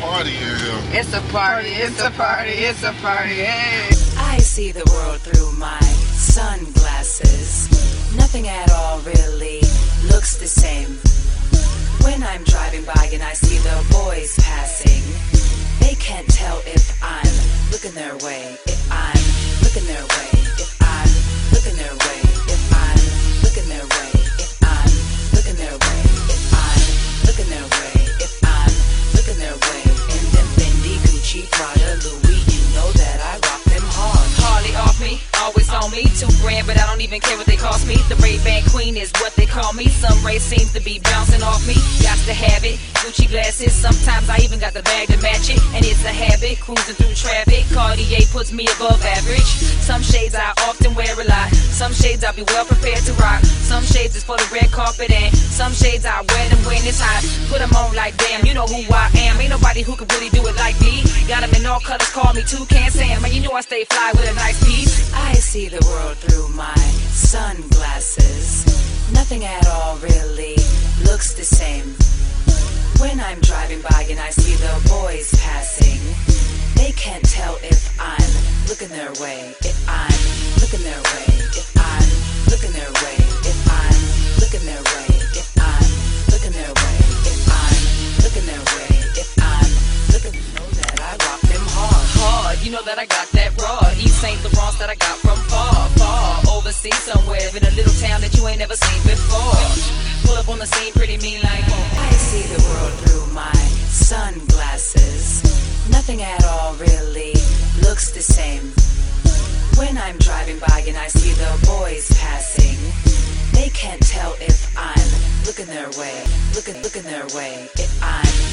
party in here. It's a party, it's a party, it's a party, hey. I see the world through my sunglasses. Nothing at all really looks the same. When I'm driving by and I see the boys passing, they can't tell if I'm looking their way, grand, but I don't even care what they cost me. The Ray Ban Queen is what they call me. Some race seems to be bouncing off me. Got to have it. Gucci glasses, sometimes I even got the bag to match it. And it's a habit, cruising through traffic. Cartier puts me above average. Some shades I often wear a lot. Some shades I'll be well prepared to rock. Some shades is for the red carpet, and some shades I wear them when it's hot. Put them on like damn, you know who I am. Ain't nobody who can really do it like me. Got them in all colors, call me Toucan Sam. And you know I stay fly with a nice piece. I see the world through my sunglasses. Nothing at all really looks the same. When I'm driving by and I see the boys passing, they can't tell if I'm looking their way, if I'm looking their way, if I'm looking their way, if I'm looking their way, if I'm looking their way, if I'm looking their way, if I'm looking know that I rock them hard. hard. You know that I got that raw. Yves St. Laurent that I got from overseas somewhere in a little town that you ain't never seen before. Pull up on the scene, pretty mean like. Oh. I see the world through my sunglasses. Nothing at all really looks the same. When I'm driving by and I see the boys passing, they can't tell if I'm looking their way, looking looking their way, if I'm